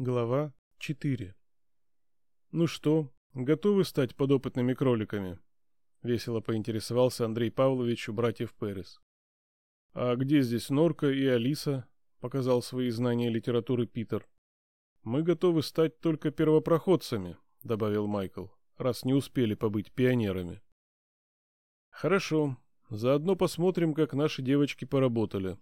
Глава 4 «Ну что, готовы стать подопытными кроликами?» — весело поинтересовался Андрей Павлович у братьев Перес. «А где здесь Норка и Алиса?» — показал свои знания литературы Питер. «Мы готовы стать только первопроходцами», — добавил Майкл, «раз не успели побыть пионерами». «Хорошо, заодно посмотрим, как наши девочки поработали.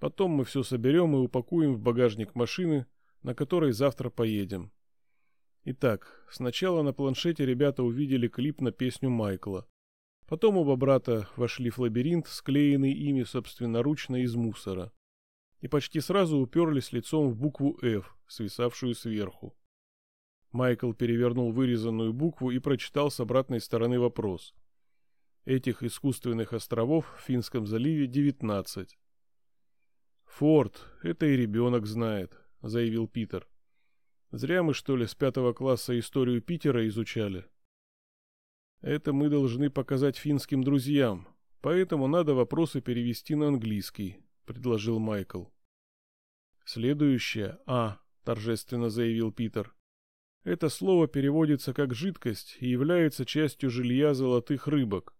Потом мы все соберем и упакуем в багажник машины, на которой завтра поедем. Итак, сначала на планшете ребята увидели клип на песню Майкла. Потом оба брата вошли в лабиринт, склеенный ими собственноручно из мусора. И почти сразу уперлись лицом в букву F, свисавшую сверху. Майкл перевернул вырезанную букву и прочитал с обратной стороны вопрос. Этих искусственных островов в Финском заливе 19. «Форд, это и ребенок знает», — заявил Питер. «Зря мы, что ли, с пятого класса историю Питера изучали?» «Это мы должны показать финским друзьям, поэтому надо вопросы перевести на английский», — предложил Майкл. «Следующее «А», — торжественно заявил Питер. «Это слово переводится как «жидкость» и является частью жилья золотых рыбок».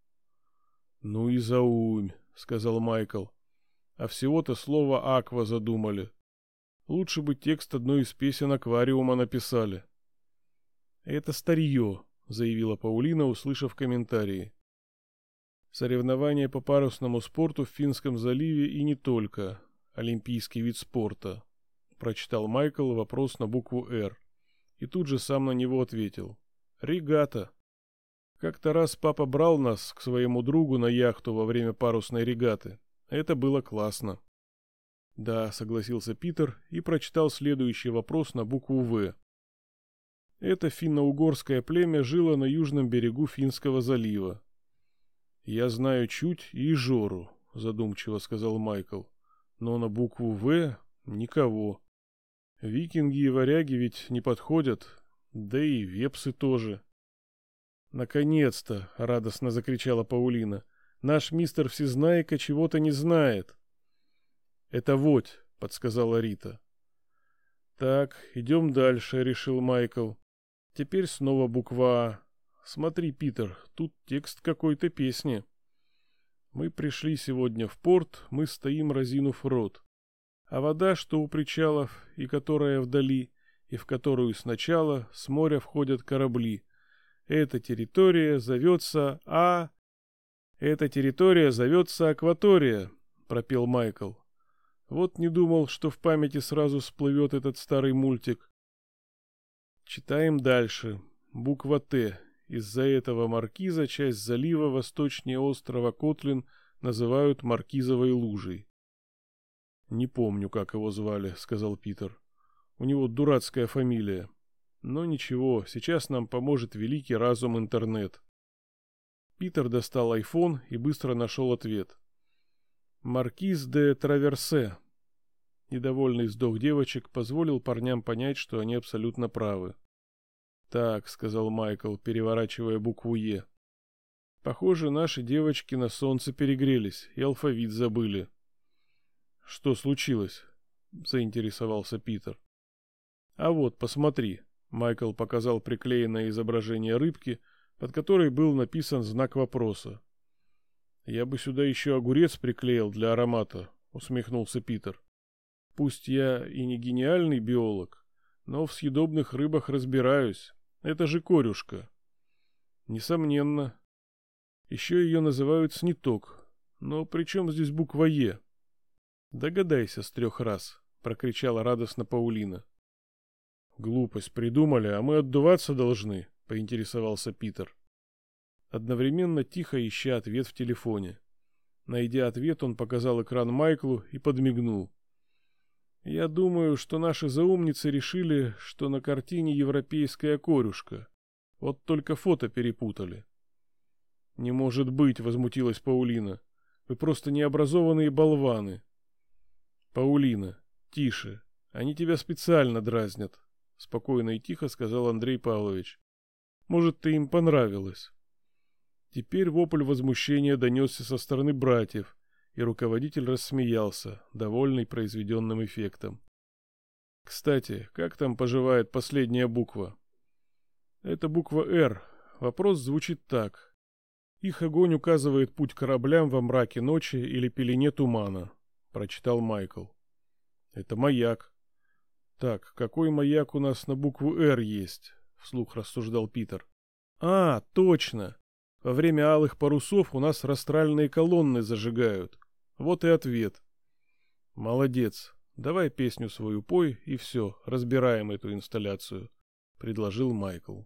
«Ну и заумь», — сказал Майкл. А всего-то слово «аква» задумали. Лучше бы текст одной из песен аквариума написали. «Это старье», — заявила Паулина, услышав комментарии. Соревнования по парусному спорту в Финском заливе и не только. Олимпийский вид спорта. Прочитал Майкл вопрос на букву «Р». И тут же сам на него ответил. «Регата». Как-то раз папа брал нас к своему другу на яхту во время парусной регаты. Это было классно. Да, согласился Питер и прочитал следующий вопрос на букву «В». Это финно-угорское племя жило на южном берегу Финского залива. «Я знаю Чуть и Жору», — задумчиво сказал Майкл. «Но на букву «В» никого. Викинги и варяги ведь не подходят, да и вепсы тоже». «Наконец-то!» — радостно закричала Паулина. Наш мистер Всезнайка чего-то не знает. Это вот, подсказала Рита. Так, идем дальше, решил Майкл. Теперь снова буква А. Смотри, Питер, тут текст какой-то песни. Мы пришли сегодня в порт, мы стоим разинув рот. А вода, что у причалов, и которая вдали, и в которую сначала с моря входят корабли. Эта территория зовется А... «Эта территория зовется Акватория», — пропел Майкл. Вот не думал, что в памяти сразу всплывет этот старый мультик. Читаем дальше. Буква «Т». Из-за этого маркиза часть залива восточнее острова Котлин называют Маркизовой лужей. «Не помню, как его звали», — сказал Питер. «У него дурацкая фамилия. Но ничего, сейчас нам поможет великий разум интернет». Питер достал айфон и быстро нашел ответ. «Маркиз де Траверсе». Недовольный вздох девочек позволил парням понять, что они абсолютно правы. «Так», — сказал Майкл, переворачивая букву «Е». «Похоже, наши девочки на солнце перегрелись и алфавит забыли». «Что случилось?» — заинтересовался Питер. «А вот, посмотри», — Майкл показал приклеенное изображение рыбки — под которой был написан знак вопроса. «Я бы сюда еще огурец приклеил для аромата», — усмехнулся Питер. «Пусть я и не гениальный биолог, но в съедобных рыбах разбираюсь. Это же корюшка». «Несомненно. Еще ее называют сниток. Но при чем здесь буква «Е»?» «Догадайся с трех раз», — прокричала радостно Паулина. «Глупость придумали, а мы отдуваться должны», — поинтересовался Питер. Одновременно тихо ища ответ в телефоне. Найдя ответ, он показал экран Майклу и подмигнул. «Я думаю, что наши заумницы решили, что на картине европейская корюшка. Вот только фото перепутали». «Не может быть», — возмутилась Паулина. «Вы просто необразованные болваны». «Паулина, тише. Они тебя специально дразнят», — спокойно и тихо сказал Андрей Павлович. Может, ты им понравилась. Теперь вопль возмущения донесся со стороны братьев, и руководитель рассмеялся, довольный произведенным эффектом. Кстати, как там поживает последняя буква? Это буква «Р». Вопрос звучит так. Их огонь указывает путь кораблям во мраке ночи или пелене тумана, прочитал Майкл. Это маяк. Так, какой маяк у нас на букву «Р» есть? Вслух рассуждал Питер. А, точно. Во время алых парусов у нас растральные колонны зажигают. Вот и ответ. Молодец. Давай песню свою пой, и все, разбираем эту инсталляцию, предложил Майкл.